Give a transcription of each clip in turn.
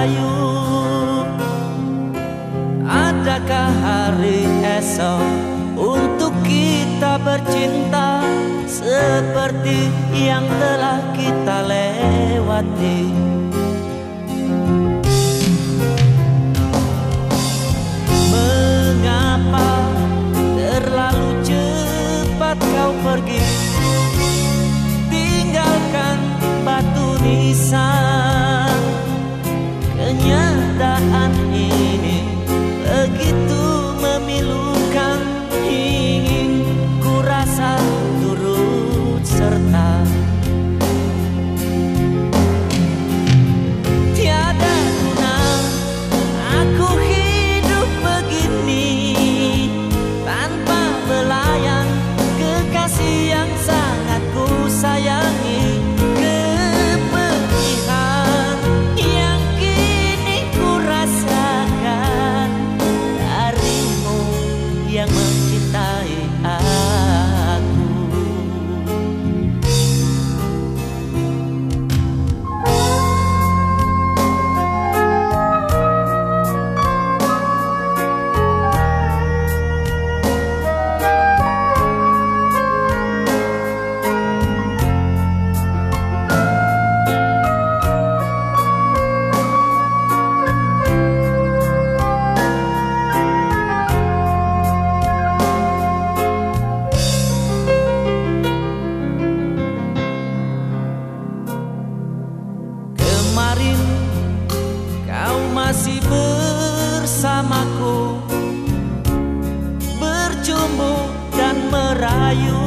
layu Adakah hari esok untuk kita bercinta Seperti yang telah kita lewati? masih bersamaku. Berjumbo dan merayu.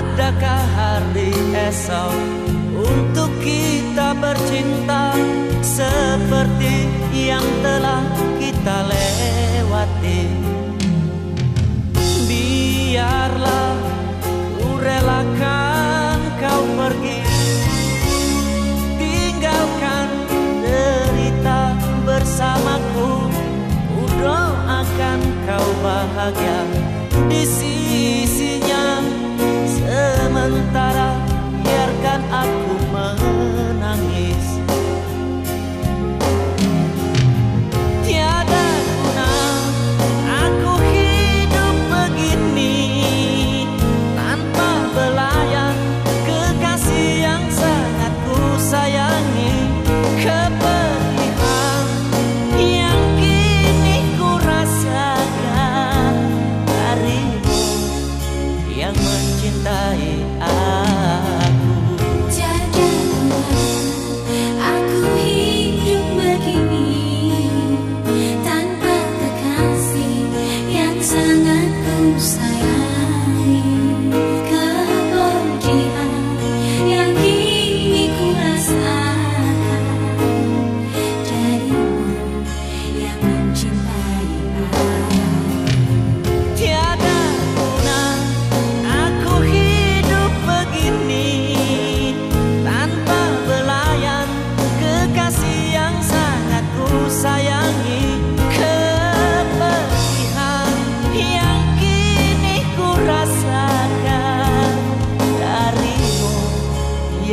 Adakah hari esok Untuk kita bercinta Seperti yang telah bahagia di sisinya. Sementara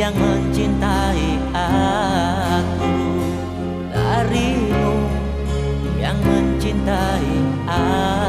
yang mencintai aku. Darimu yang mencintai aku.